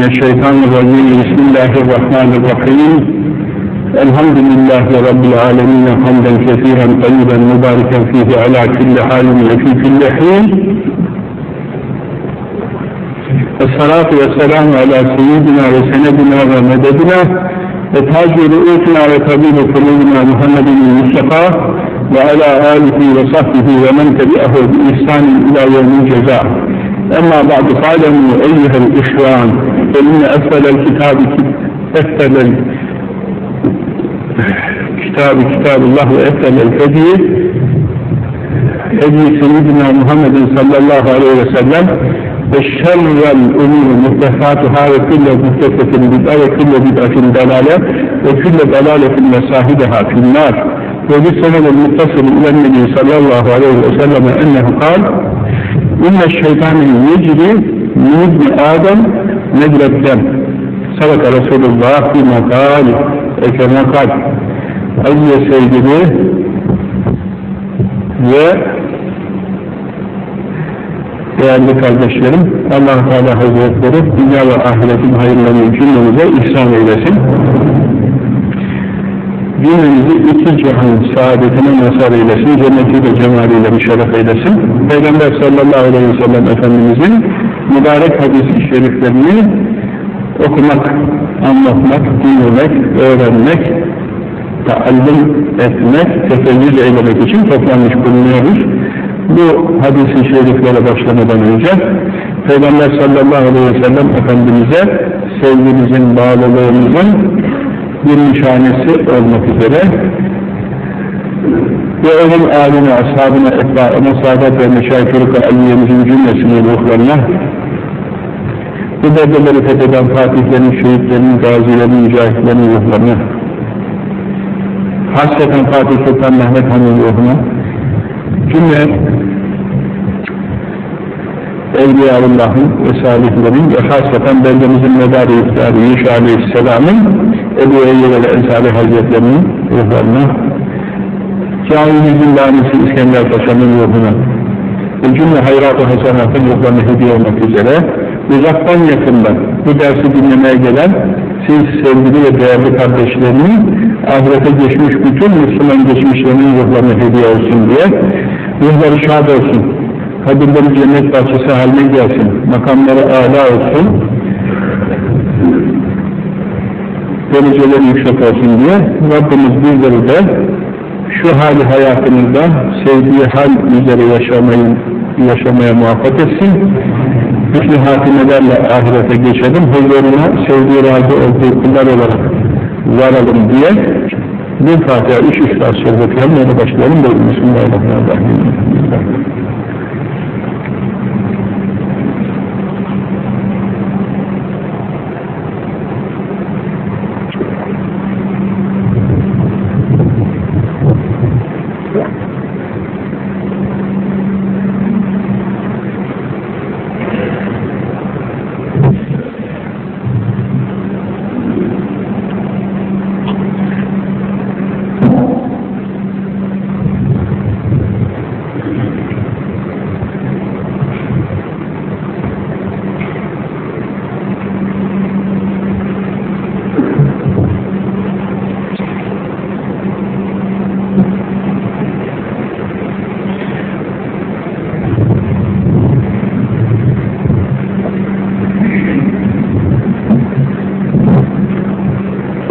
من الشيطان الرجيم. بسم الله الرحمن الرحيم. الحمد لله رب العالمين حمدا كثيرا طيبا مباركا فيه على كل حال وفي كل حين. الصلاة والسلام على سيدنا وسندنا ومددنا. وتاج رؤوسنا وطبيب قلوبنا محمد المصطفى وعلى آله وصحبه ومن تبعه بإحسان إلى يوم الجزاء. أما بعد فاعلموا أيها الإخوان فإن أسفل الكتاب أسفل الكتاب كتاب الله وأسفل الهدي. هدي سيدنا محمد صلى الله عليه وسلم. وشر الأمور محدثاتها وكل محدثة بدعة وكل بدعة ضلالة وكل ضلالة مصاحبها في النار. وبالسند المتصل إلى النبي صلى الله عليه وسلم أنه قال إن الشيطان يجري من ابن آدم ne dilekten sadaka Resulullah fi makali eke makal ayye sevgili ve değerli kardeşlerim allah Teala Hazretleri dünya ve ahiretin hayırlarını cümlemize ihsan eylesin cümlemizi iki cihan saadetine mazhar eylesin, cennetiyle, cemaliyle müşerref eylesin. Peygamber sallallahu aleyhi ve sellem Efendimizin mübarek hadis-i şeriflerini okumak, anlatmak, dinlemek, öğrenmek taallüm etmek, tefeyyüz eylemek için toplanmış bulunuyoruz. Bu hadis-i şeriflere başlamadan önce Peygamber sallallahu aleyhi ve sellem Efendimiz'e sevgimizin, bağlılığımızın bir nişanesi olmak üzere ve onun âline, ashabına, etbaına, saadet ve meşayfırık-ı aliyemizin cümlesini ruhlarına bu beldeleri fetheden fatihlerin, şehitlerin, gazilerin, mücahitlerin ruhlarına. Hasreten Fatih Sultan Mehmet Han'ın ruhuna. Cümle Evliyaullah'ın ve salihlerin ve hasreten beldemizin medarı iftarı Yuşa Aleyhisselam'ın Ebu ve Ensari Hazretlerinin ruhlarına. Camimizin lanisi İskender Paşa'nın ruhuna. Ve cümle hayrat-ı hasenatın ruhlarına hediye olmak üzere uzaktan yakından bu dersi dinlemeye gelen siz sevgili ve değerli kardeşlerinin ahirete geçmiş bütün Müslüman geçmişlerinin ruhlarına hediye olsun diye ruhları şad olsun kabirleri cennet bahçesi haline gelsin makamları âlâ olsun dereceleri yüksek olsun diye Rabbimiz bizleri de şu hali hayatımızda sevdiği hal üzere yaşamayı yaşamaya muvaffak etsin hüsnü hatimelerle ahirete geçelim huzuruna sevdiği razı olduğu kullar olarak varalım diye bir Fatiha, üç İhlas şerbetiyle öyle başlayalım. Bismillahirrahmanirrahim.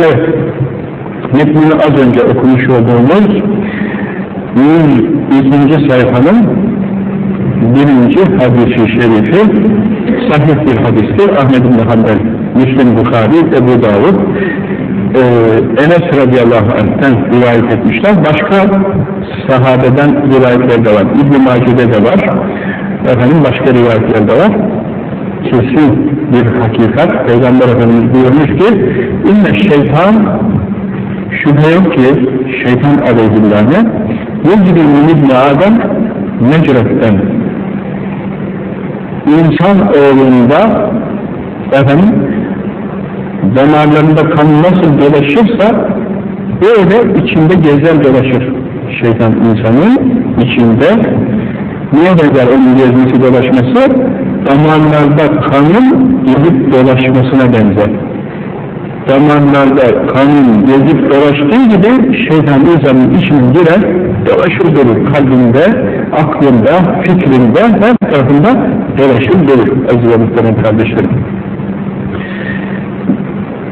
Evet, metnini az önce okumuş olduğumuz 102. sayfanın birinci hadisi şerifi sahih bir hadistir. Ahmed bin Hanbel, Müslim Bukhari, Ebu Davud, e, Enes radıyallahu anh'ten rivayet etmişler. Başka sahabeden rivayetler de var. İbn-i Mace'de de var. Efendim başka rivayetler de var. Kesin bir hakikat. Peygamber Efendimiz buyurmuş ki inne şeytan şüphe yok ki şeytan aleyhillâne yecri min ibn Adem mecretten insan oğlunda efendim damarlarında kan nasıl dolaşırsa böyle içinde gezer dolaşır şeytan insanın içinde niye gezer onun gezmesi dolaşması damarlarda kanın gidip dolaşmasına benzer. Damarlarda kanın gezip dolaştığı gibi şeytan insanın içine girer, dolaşır durur kalbinde, aklında, fikrinde, her tarafında dolaşır durur aziz muhterem kardeşlerim.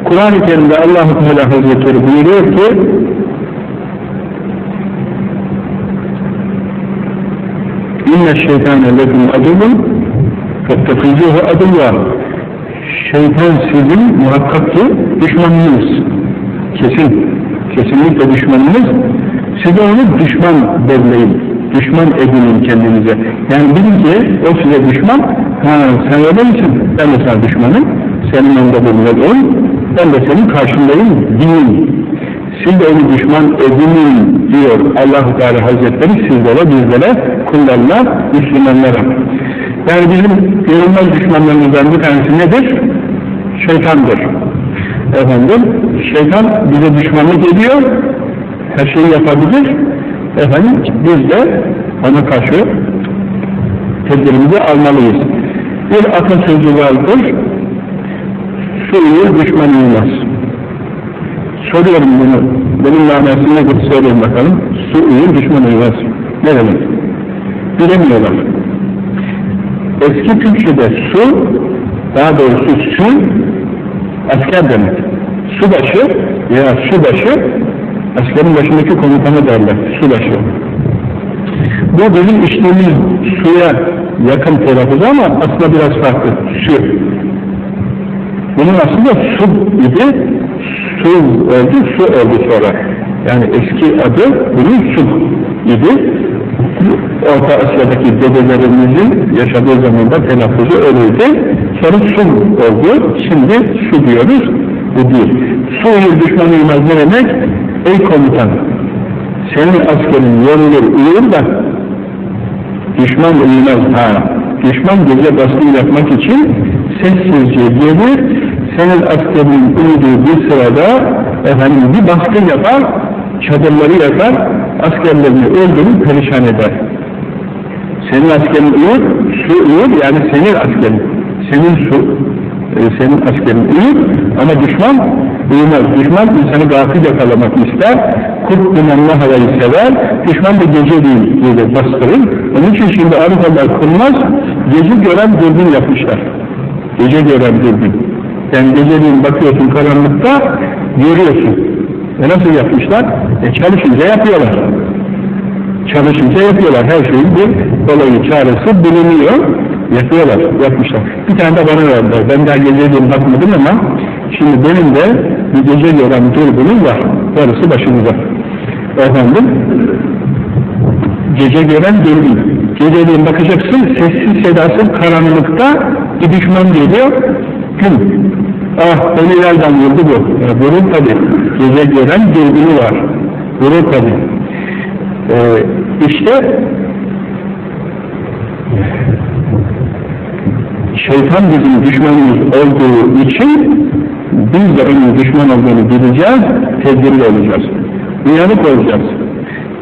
Kur'an-ı Kerim'de Allah-u Teala Hazretleri buyuruyor ki İnne şeytane lekum adımın fettefizuhu adımla Şeytan sizin muhakkak ki düşmanınız. Kesin. Kesinlikle düşmanınız. Size onu düşman belleyin. Düşman edinin kendinize. Yani bilin ki o size düşman. Ha sen öyle misin? Ben de sana düşmanım. Senin yanında bulunuyorum. Ben de senin karşındayım. Din. Siz de onu düşman edinin diyor allah Teala Hazretleri sizlere, bizlere, kullarına, Müslümanlara. Yani bizim görünmez düşmanlarımızdan bir tanesi nedir? Şeytandır. Efendim, şeytan bize düşmanlık ediyor, her şeyi yapabilir. Efendim, biz de ona karşı tedbirimizi almalıyız. Bir atasözü vardır, su uyur, düşman uyumaz. Soruyorum bunu, bunun manası nedir söyleyin bakalım. Su uyur, düşman uyumaz. Ne demek? Bilemiyorlar. Eski Türkçe'de su, daha doğrusu su, asker demek. Subaşı veya subaşı, askerin başındaki komutanı derler, subaşı. Bu bizim içtiğimiz suya yakın telaffuz ama aslında biraz farklı, su. Bunun aslında su idi, su oldu, su oldu sonra. Yani eski adı bunun su idi. Orta Asya'daki dedelerimizin yaşadığı zamanda telaffuzu öyleydi. Sonra su oldu. Şimdi su diyoruz. Bu değil. Su uyur düşman uyumaz ne demek? Ey komutan! Senin askerin yorulur uyur da düşman uyumaz ha. Düşman gece baskın yapmak için sessizce gelir, senin askerin uyuduğu bir sırada efendim bir baskın yapar, çadırları yakar, askerlerini öldürür, perişan eder. Senin askerin uyur, su uyur, yani senin askerin. Senin su, e, senin askerin uyur ama düşman uyumaz. Düşman insanı gafil yakalamak ister, kurt binanlı havayı sever, düşman da gece değil, gelir bastırır. Onun için şimdi Avrupalılar kurmaz, gece gören dürbün yapmışlar. Gece gören dürbün. Yani geceliğin bakıyorsun karanlıkta, görüyorsun. E nasıl yapmışlar? E çalışınca yapıyorlar. Çalışınca yapıyorlar. Her şeyin bir olayı, çaresi biliniyor. Yapıyorlar, yapmışlar. Bir tane de bana verdiler. Ben daha geceliğin bakmadım ama şimdi benim de bir gece gören dürbünüm var. Yarısı başımıza. Efendim, gece gören dürbün. Geceliğin bakacaksın, sessiz sedasız karanlıkta bir düşman geliyor, gün. Ah beni nereden vurdu bu? Ya, vurur tabi. Gece gören dürbünü var. Vurur tabi. Ee, işte şeytan bizim düşmanımız olduğu için biz de onun düşman olduğunu bileceğiz, tedbirli olacağız. Uyanık olacağız.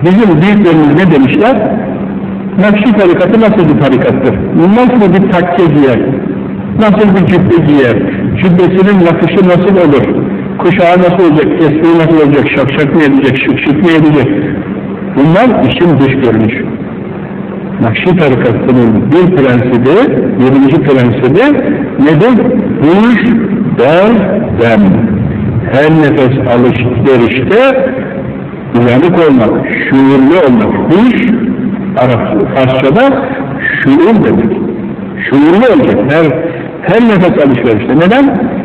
Bizim büyüklerimiz ne demişler? Nakşi tarikatı nasıl bir tarikattır? Nasıl bir takke giyer? Nasıl bir cübbe giyer? Cübbesinin nakışı nasıl olur? Kuşağı nasıl olacak? Kesmeyi nasıl olacak? Şakşak mı edecek? Şık şık mı edecek? Bunlar işin dış görünüş. Nakşi tarikatının bir prensibi, birinci prensibi nedir? Huş, der, dem. Her nefes alış verişte uyanık olmak, şuurlu olmak. Huş, Arap, Farsçada şuur demek. Şuurlu olacak her, her nefes alışverişte. Neden?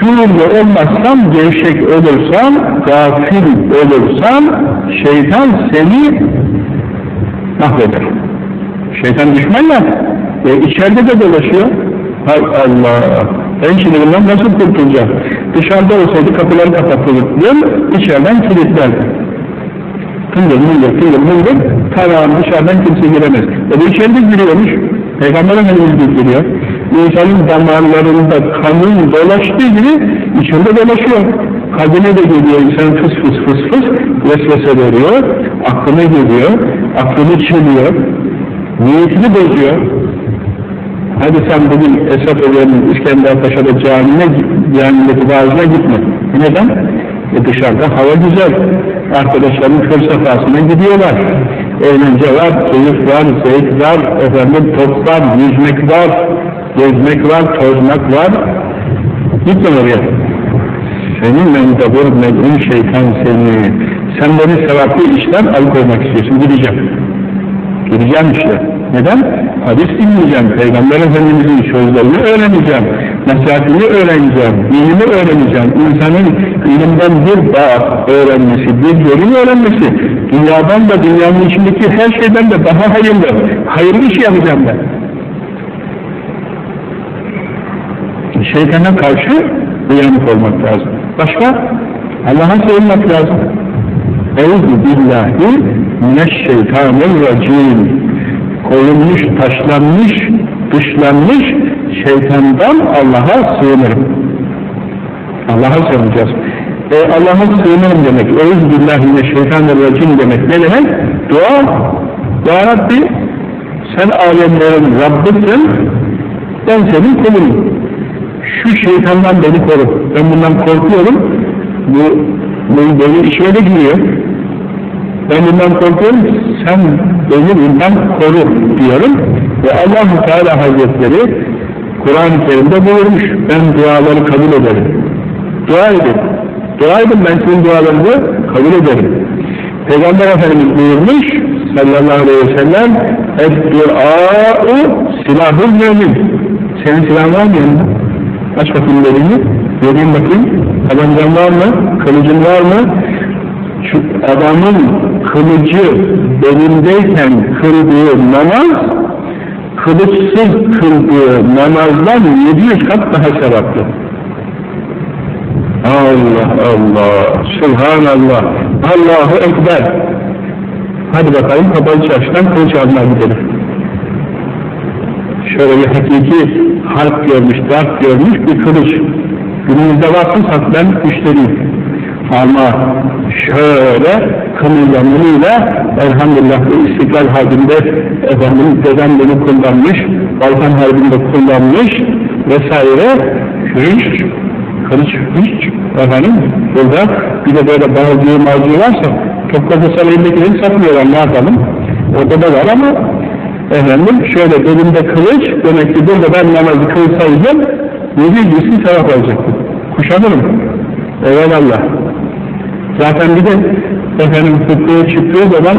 Şuurlu olmazsan, gevşek olursan, gafil olursan, şeytan seni mahveder. Şeytan düşman ya, e, içeride de dolaşıyor. Hay Allah! Ben şimdi bundan nasıl kurtulacağım? Dışarıda olsaydı kapıları kapatılırdı, içeriden kilitlerdi. Tıngır mıngır, tıngır mıngır, karan dışarıdan kimse giremez. E bu içeride giriyormuş. Peygamber Efendimiz bildiriyor. İnsanın damarlarında kanın dolaştığı gibi içinde dolaşıyor. Kalbine de geliyor insan fıs fıs fıs fıs vesvese veriyor, aklına geliyor, aklını çeliyor, niyetini bozuyor. Hadi sen bugün Esat Hoca'nın İskender Paşa'da camine, camideki vaazına gitme. Neden? E dışarıda hava güzel. Arkadaşların kır safhasına gidiyorlar. Eğlence var, keyif var, zevk var, efendim top var, yüzmek var, gezmek var, tozmak var. Gitme oraya. Senin mendebur medun şeytan seni. Sen beni sevaplı işten alıkoymak istiyorsun. Gideceğim. Gideceğim işte. Neden? Hadis dinleyeceğim. Peygamber Efendimiz'in sözlerini öğreneceğim. Nasihatini öğreneceğim. Dinimi öğreneceğim. İnsanın ilimden bir bağ öğrenmesi, bir bölüm öğrenmesi, dünyadan da dünyanın içindeki her şeyden de daha hayırlı. Hayırlı iş yapacağım ben. Şeytana karşı uyanık olmak lazım. Başka? Allah'a sığınmak lazım. Euzu billahi mineşşeytanirracim. Koyulmuş, taşlanmış, dışlanmış şeytandan Allah'a sığınırım. Allah'a sığınacağız. E, Allah'a sığınırım demek, Euzu billahi mineşşeytanirracim demek ne demek? Dua. Ya Rabbi sen alemlerin Rabbisin, ben senin kulunum. Şu şeytandan beni koru. Ben bundan korkuyorum. Bu, bu böyle işime de giriyor. Ben bundan korkuyorum. Sen beni bundan koru diyorum. Ve allah Teala Hazretleri Kur'an-ı Kerim'de buyurmuş. Ben duaları kabul ederim. Dua edin. Dua edin ben sizin dualarınızı kabul ederim. Peygamber Efendimiz buyurmuş sallallahu aleyhi ve sellem Et-dua'u silahul mümin. Senin silahın var mı yanında? Aç bakayım elini. Vereyim bakayım. Tabancan var mı? Kılıcın var mı? Şu adamın kılıcı belindeyken kıldığı namaz kılıçsız kıldığı namazdan 700 kat daha sevaplı. Allah Allah, Subhanallah, Allahu Ekber. Hadi bakalım kapalı çarşıdan kılıç almaya gidelim. Şöyle hakiki harp görmüş, darp görmüş bir kılıç. Günümüzde sat ben müşteriyim. Ama şöyle kılıyla mılıyla elhamdülillah bu istiklal harbinde efendim dedem beni kullanmış, Balkan harbinde kullanmış vesaire hiç kılıç hiç efendim burada bir de böyle bağcığı mağcığı varsa Topkapı Sarayı'ndakileri satmıyorlar ne yapalım orada da var ama efendim şöyle belimde kılıç demek ki burada ben namazı kılsaydım yedi yüzü sevap alacaktım kuşanırım eyvallah. Zaten bir de efendim fıkhaya çıktığı zaman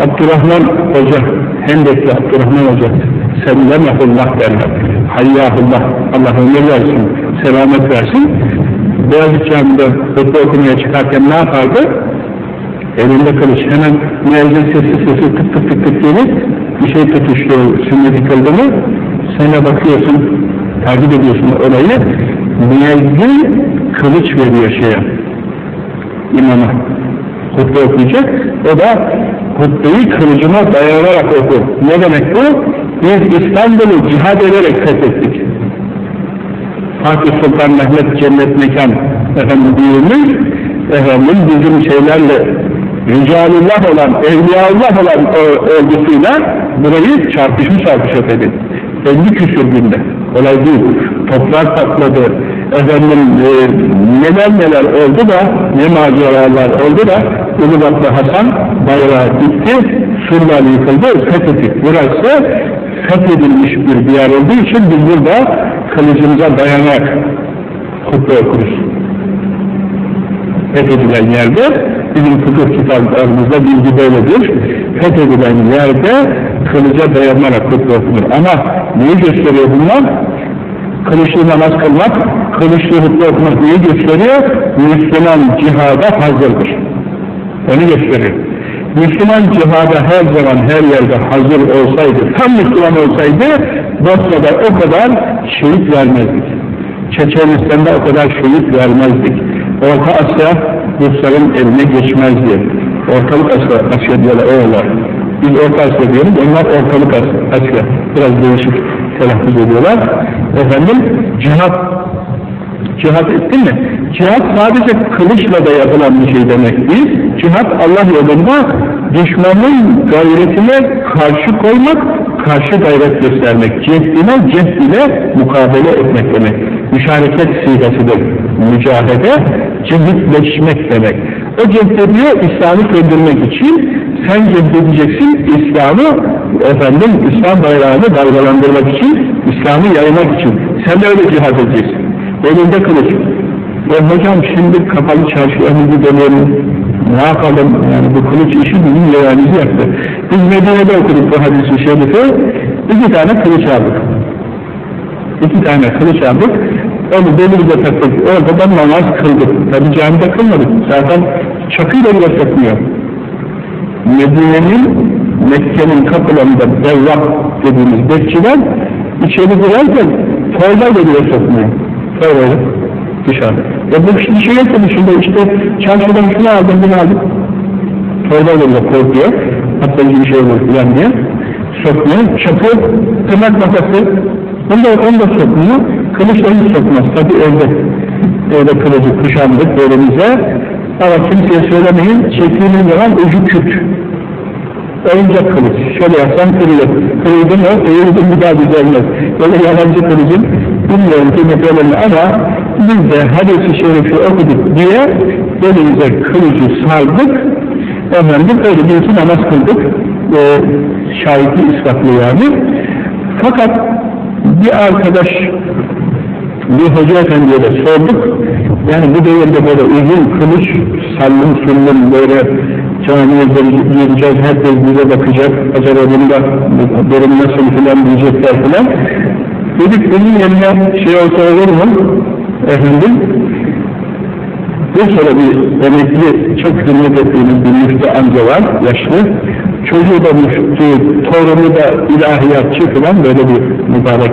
Abdurrahman Hoca Hendekli Abdurrahman Hoca Sellemehullah derler. Hayyahullah. Allah ömür versin selamet versin. Beyazıt Camii'de fıkha okumaya çıkarken ne yapardı? Elinde kılıç hemen müezzin sesi sesi tık tık tık tık gelir bir şey tutuştu sünneti kıldı mı sana bakıyorsun takip ediyorsun olayı. Müezzin kılıç veriyor şeye imama. Hutbe okuyacak o da hutbeyi kılıcına dayanarak okur ne demek bu? biz İstanbul'u cihad ederek fethettik. Fatih Sultan Mehmet cennet mekan efendim buyurmuş efendim bizim şeylerle Ricalullah olan, Evliyaullah olan örgüsüyle burayı çarpışmış çarpışa fethedin. 50 küsür günde. Olay değil. Toplar patladı. Efendim e, neler neler oldu da ne maceralar oldu da Ulubatlı Hasan bayrağı gitti. Surlar yıkıldı. Fethettik. Burası fethedilmiş bir diyar olduğu için biz burada kılıcımıza dayanarak hutbe okuruz. Fethedilen yerde bizim fıkıh kitaplarımızda bilgi böyledir. Fethedilen yerde kılıca dayanarak hutbe. Ama neyi gösteriyor bunlar? Kılıçlı namaz kılmak, kılıçlı hutbe okumak neyi gösteriyor? Müslüman cihada hazırdır. Onu gösteriyor. Müslüman cihada her zaman her yerde hazır olsaydı, tam Müslüman olsaydı Bosna'da o kadar şehit vermezdik. Çeçenistan'da o kadar şehit vermezdik. Orta Asya Rusların eline geçmezdi. Ortalık Asya, Asya diyorlar, oralar. Biz Orta Asya diyoruz, onlar Ortalık Asya. Biraz değişik telaffuz ediyorlar. Efendim, cihat cihat ettin mi? Cihat sadece kılıçla da yapılan bir şey demek değil. Cihat Allah yolunda düşmanın gayretine karşı koymak, karşı gayret göstermek, cehdine cehd ile mukabele etmek demek. Müşareket sigasıdır. Mücahede, cehitleşmek demek. O cehdediyor İslam'ı söndürmek için, sen cehdedeceksin İslam'ı, efendim İslam bayrağını dalgalandırmak için, İslam'ı yaymak için. Sen de öyle cihad edeceksin. Elinde kılıç. Ya hocam şimdi kapalı çarşı önümüzü dönelim, ne yapalım yani bu kılıç işi bizim yeğenizi yaptı. Biz Medine'de okuduk bu hadisi şerifi, iki tane kılıç aldık. İki tane kılıç aldık, onu belirle taktık, orada da namaz kıldık. Tabi camide kılmadık, zaten çakıyla bile sokmuyor. Medine'nin, Mekke'nin kapılarında devrak dediğimiz bekçiler içeri girerken torbayla bile sokmuyor. Torbayla dışarıda. Ya bu bir şey yok dışında işte çarşıdan şunu aldım bunu aldım. Torbayla bile korkuyor. Hatta bir şey olur filan diye. Sokmuyor. Çapı, tırnak makası. Onu da, onu da sokmuyor. Kılıçla hiç sokmaz. Tabi evde. Evde kılıcı kuşandık belimize. Ama kimseye söylemeyin. Çektiğiniz zaman ucu küt. Oyuncak kılıç. Şöyle yapsam kırılır. Kırıldın mı, eğildin bir daha düzelmez. Böyle yalancı kılıcın bilmiyorum kıymetlerini ama biz de hadis-i şerifi okuduk diye belimize kılıcı sardık. Efendim öyle bir iki namaz kıldık. E, şahitli ispatlı yani. Fakat bir arkadaş bir hoca efendiye de sorduk. Yani bu devirde böyle uzun kılıç, sallım sullum böyle camiye gireceğiz, herkes bize bakacak, acaba bunda durum nasıl filan diyecekler filan. Dedik bunun yerine şey olsa olur mu? Efendim, bir sonra bir emekli, çok hürmet ettiğimiz bir müftü amca var, yaşlı. Çocuğu da müftü, torunu da ilahiyatçı falan böyle bir mübarek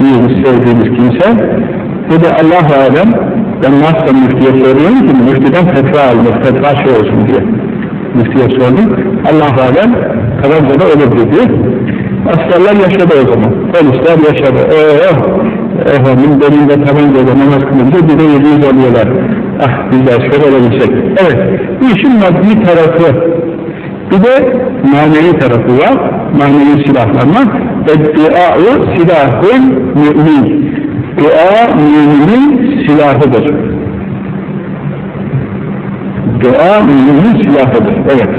büyüğümüz, sevdiğimiz kimse. Dedi Allah alem, ben nasıl müftüye soruyorum ki müftüden fetva almak, fetva şey olsun diye. Müftüye sordum. Allah alem, Karaca da olur dedi. Askerler yaşadı o zaman. Polisler yaşadı. Ee, efendim benim de tabancayla namaz kılınca bir de 700 alıyorlar. Ah biz de asker olabilsek. Evet, işin maddi tarafı. Bir de manevi tarafı var. Manevi silahlanma. Eddia'u silahın mümin. Dua müminin silahıdır. Dua müminin silahıdır. Evet.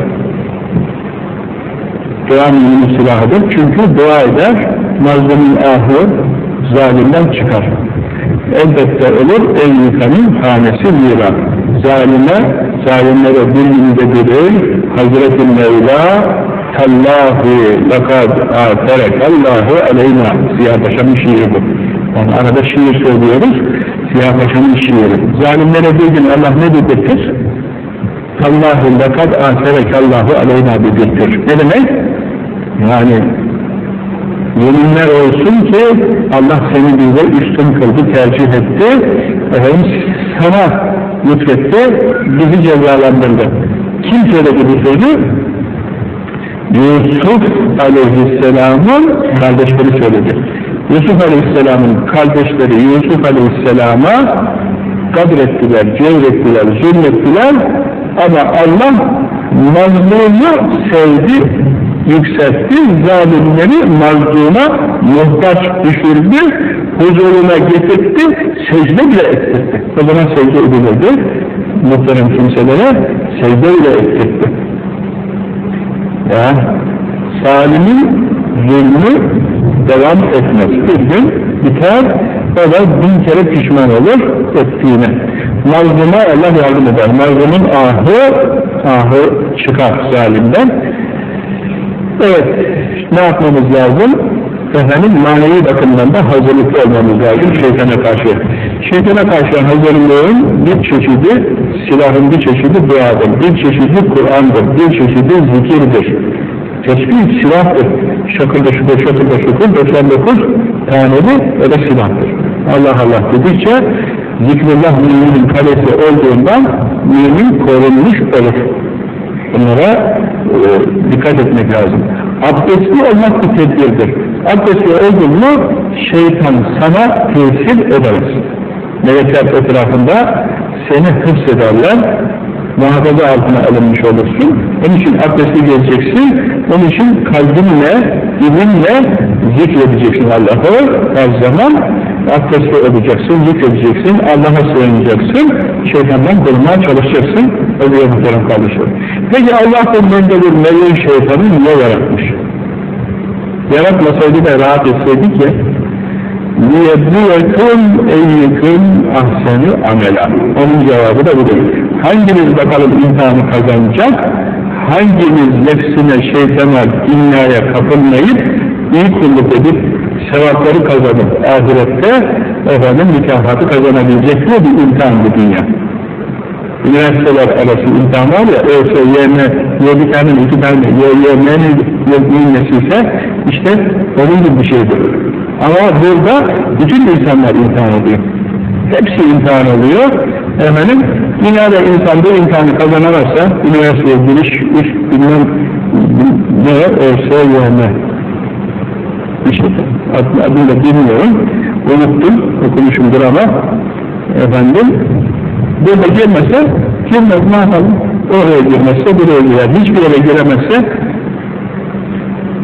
Dua müminin silahıdır. Çünkü dua eder, mazlumun ahı zalimden çıkar. Elbette olur, en yıkanın hanesi mira. Zalime, zalimlere dilinde bilir, Hazreti Mevla Tallahu lekad aterekallahu aleyna Ziya Paşa'nın şiiri bu. Yani arada şiir söylüyoruz. Ziya Paşa'nın şiiri. Zalimlere bir gün Allah ne dedirtir? Allahu lekad aterekallahu aleyna dedirtir. Ne demek? Yani yeminler olsun ki Allah seni bize üstün kıldı, tercih etti. Efendim sana lütfetti, bizi cezalandırdı. Kim söyledi bu sözü? Yusuf Aleyhisselam'ın kardeşleri söyledi. Yusuf Aleyhisselam'ın kardeşleri Yusuf Aleyhisselam'a kadrettiler, cevrettiler, zulmettiler ama Allah mazlumu sevdi, yükseltti, zalimleri mazluma muhtaç düşürdü, huzuruna getirtti, secde bile ettirdi. O zaman secde edilirdi, muhterem kimselere secde bile ettirdi. Ya, salimin zulmü devam etmez. Bir gün biter, o da bin kere pişman olur ettiğine. Mazluma Allah yardım eder. Mazlumun ahı, ahı çıkar zalimden. Evet, ne yapmamız lazım? Efendim manevi bakımdan da hazırlıklı olmamız lazım şeytana karşı. Şeytana karşı hazırlığın bir çeşidi, silahın bir çeşidi duadır, bir çeşidi Kur'an'dır, bir çeşidi zikirdir. Tesbih silahtır. Şakırda şukur, şakırda şukur, 99 taneli öyle silahtır. Allah Allah dedikçe zikrullah müminin kalesi olduğundan mümin korunmuş olur. Bunlara e, dikkat etmek lazım. Abdestli olmak bir tedbirdir. Abdestli oldun mu şeytan sana tesir ederiz. Melekler etrafında seni hıfzederler, muhafaza altına alınmış olursun. Onun için abdestli geleceksin, onun için kalbinle ilimle zikredeceksin Allah'ı her zaman abdestli olacaksın, zikredeceksin, Allah'a sığınacaksın, şeytandan korumaya çalışacaksın, oluyor muhterem kardeşler. Peki Allah bundan bir melun şeytanı niye yaratmış? Yaratmasaydı da rahat etseydik ya, لِيَبْلِيَكُمْ اَيِّكُمْ ahsenu amela. Onun cevabı da budur. Hanginiz bakalım imtihanı kazanacak, hanginiz nefsine, şeytana, dünyaya kapılmayıp, iyi kulluk edip, sevapları kazanıp ahirette efendim mükafatı kazanabilecek mi bir imtihan bu dünya. Üniversiteler arası imtihan var ya, ÖSYM, yedi tane, iki tane, YYM'nin nesiyse, işte onun gibi bir şeydir. Ama burada bütün insanlar imtihan oluyor. Hepsi imtihan oluyor. Efendim, dünyada insan bu imtihanı kazanamazsa, üniversiteye giriş, üst bilmem ne, ÖSYM, işte adını bilmiyorum, unuttum, okumuşumdur ama efendim, burada girmese, girmez yapalım? Oraya girmezse buraya girer, hiçbir yere giremezse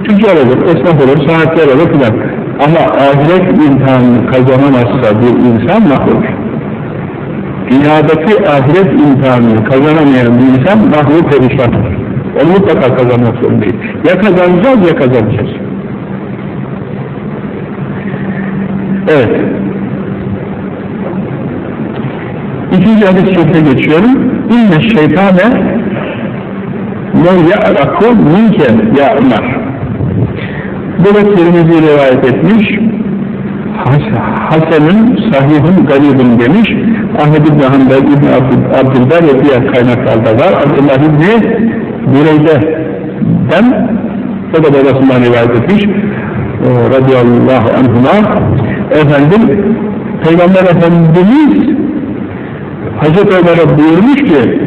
tüccar olur, esnaf olur, sanatçı olur filan. Ama ahiret imtihanını kazanamazsa bir insan mahvolur. Dünyadaki ahiret imtihanını kazanamayan bir insan mahvur perişan olur. Onu mutlaka kazanmak zorundayız. Ya kazanacağız ya kazanacağız. Evet. İkinci hadis-i şerife geçiyorum. İnne şeytane le ya'raku minke ya'mar. Bu da Tirmizi rivayet etmiş. Hasan'ın, sahihun, garibun demiş. Ahmed İbni Hanbel, İbni Abdülber ve diğer kaynaklarda var. Abdullah İbni Bireyde'den o da babasından rivayet etmiş. Radıyallahu anhuma efendim Peygamber Efendimiz Hazreti Ömer'e buyurmuş ki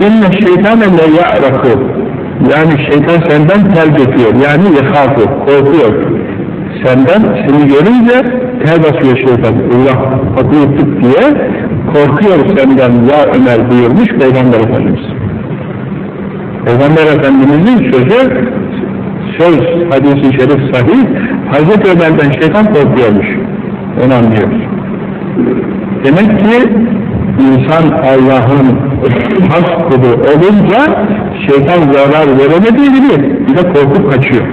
inne şeytane le ya'raku yani şeytan senden ter götürüyor yani yekâfu, korkuyor. Senden seni görünce ter basıyor şeytan Allah yuttuk diye korkuyor senden ya Ömer buyurmuş Peygamber Efendimiz. Peygamber Efendimiz'in sözü söz hadisi şerif sahih Hazreti Ömer'den şeytan korkuyormuş onu anlıyoruz. Demek ki insan Allah'ın has kulu olunca şeytan zarar veremediği gibi bir de korkup kaçıyor.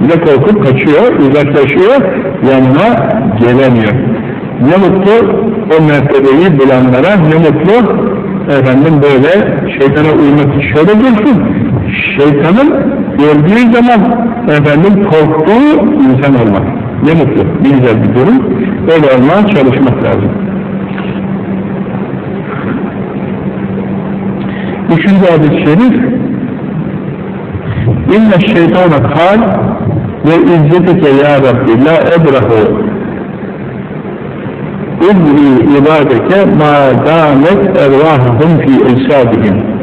Bir de korkup kaçıyor, uzaklaşıyor, yanına gelemiyor. Ne mutlu o mertebeyi bulanlara, ne mutlu efendim böyle şeytana uymak şöyle dursun. Şeytanın gördüğü zaman efendim korktuğu insan olmak. Ne mutlu, ne güzel bir durum. Öyle olmaya çalışmak lazım. Üçüncü hadis-i şerif İnne şeytana kal ve izzetike ya Rabbi la ebrahu izri ibadeke ma damet ervahum fi ecsadihim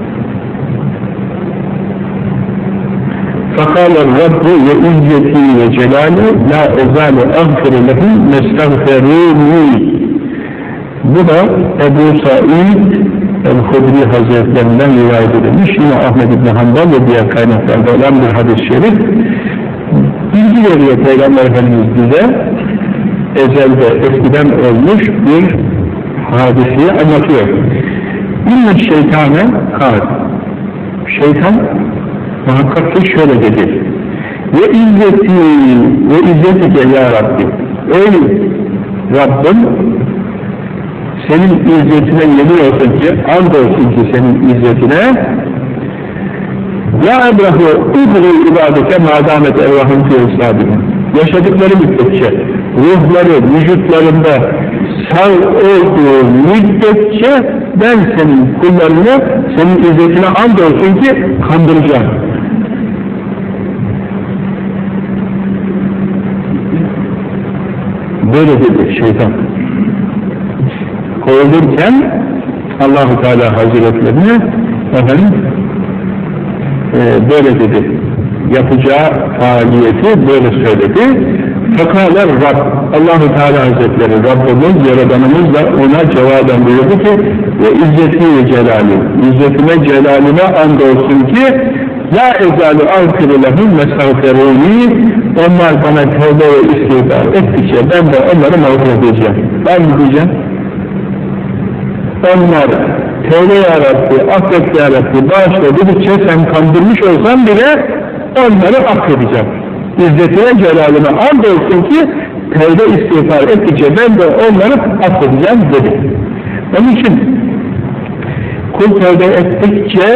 فقال الرب وإزتي وجلالي لا أزال أغفر لهم ما استغفروني Bu da Ebu Said El-Hudri Hazretlerinden rivayet edilmiş. Yine Ahmet İbni Hanbel ve diğer kaynaklarda olan bir hadis-i şerif. Bilgi veriyor Peygamber Efendimiz bize ezelde eskiden olmuş bir hadiseyi anlatıyor. İnne şeytane kal. Şeytan muhakkak ki şöyle dedi. Ve izzeti ve izzetike ya Rabbi. Ey Rabbim senin izzetine yemin olsun ki, and olsun ki senin izzetine Ya Ebrahu idri ibadete madamet evvahın fi Yaşadıkları müddetçe, ruhları, vücutlarında sağ olduğu müddetçe ben senin kullarını, senin izzetine and olsun ki kandıracağım. Böyle dedi şeytan. Kovulurken Allahu Teala Hazretlerine efendim e, böyle dedi. Yapacağı faaliyeti böyle söyledi. Fekaler Rab, Allahu Teala Hazretleri Rabbimiz, Yaradanımız da ona cevaben buyurdu ki ve izzeti ve celali, izzetime celalime andolsun ki La ezalu ağfiru lehum mesafiruni onlar bana tevbe ve istiğfar ettikçe ben de onları mağfiret edeceğim. Ben mi? Onlar tevbe yarattı, affet yarattı, bağışla dedikçe sen kandırmış olsan bile onları affedeceğim. İzzetine celalime and olsun ki tevbe istiğfar ettikçe ben de onları affedeceğim dedi. Onun için kul tevbe ettikçe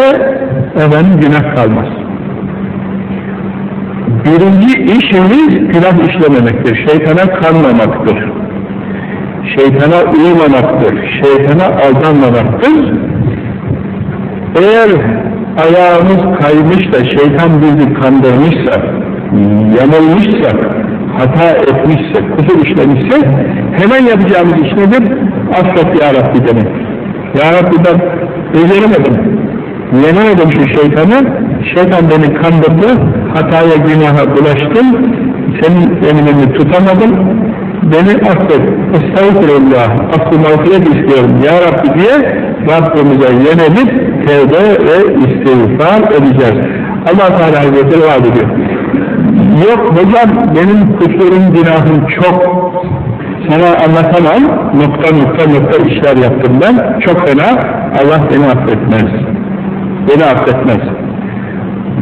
efendim günah kalmaz. Birinci işimiz günah işlememektir. Şeytana kanmamaktır. Şeytana uymamaktır. Şeytana aldanmamaktır. Eğer ayağımız kaymış da şeytan bizi kandırmışsa, yanılmışsa, hata etmişse, kusur işlemişse hemen yapacağımız iş nedir? Affet ya Rabbi demek. Ya Rabbi ben beceremedim. Yenemedim şu şeytanı. Şeytan beni kandırdı. Hataya günaha bulaştım. Senin emrini tutamadım. Beni affet. Estağfirullah. Affı mağfiret istiyorum. Ya Rabbi diye Rabbimize yenilip tevbe ve istiğfar edeceğiz. Allah Teala Hazretleri vaat ediyor. Yok hocam benim kusurum günahım çok sana anlatamam nokta nokta nokta işler yaptım ben çok fena Allah beni affetmez beni affetmez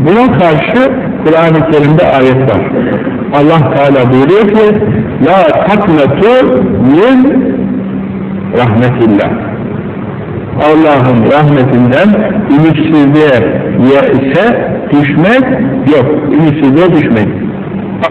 buna karşı Kur'an-ı Kerim'de ayet var Allah Teala buyuruyor ki la taknatu min rahmetillah Allah'ın rahmetinden ümitsizliğe ise düşmek yok. Ümitsizliğe düşmek.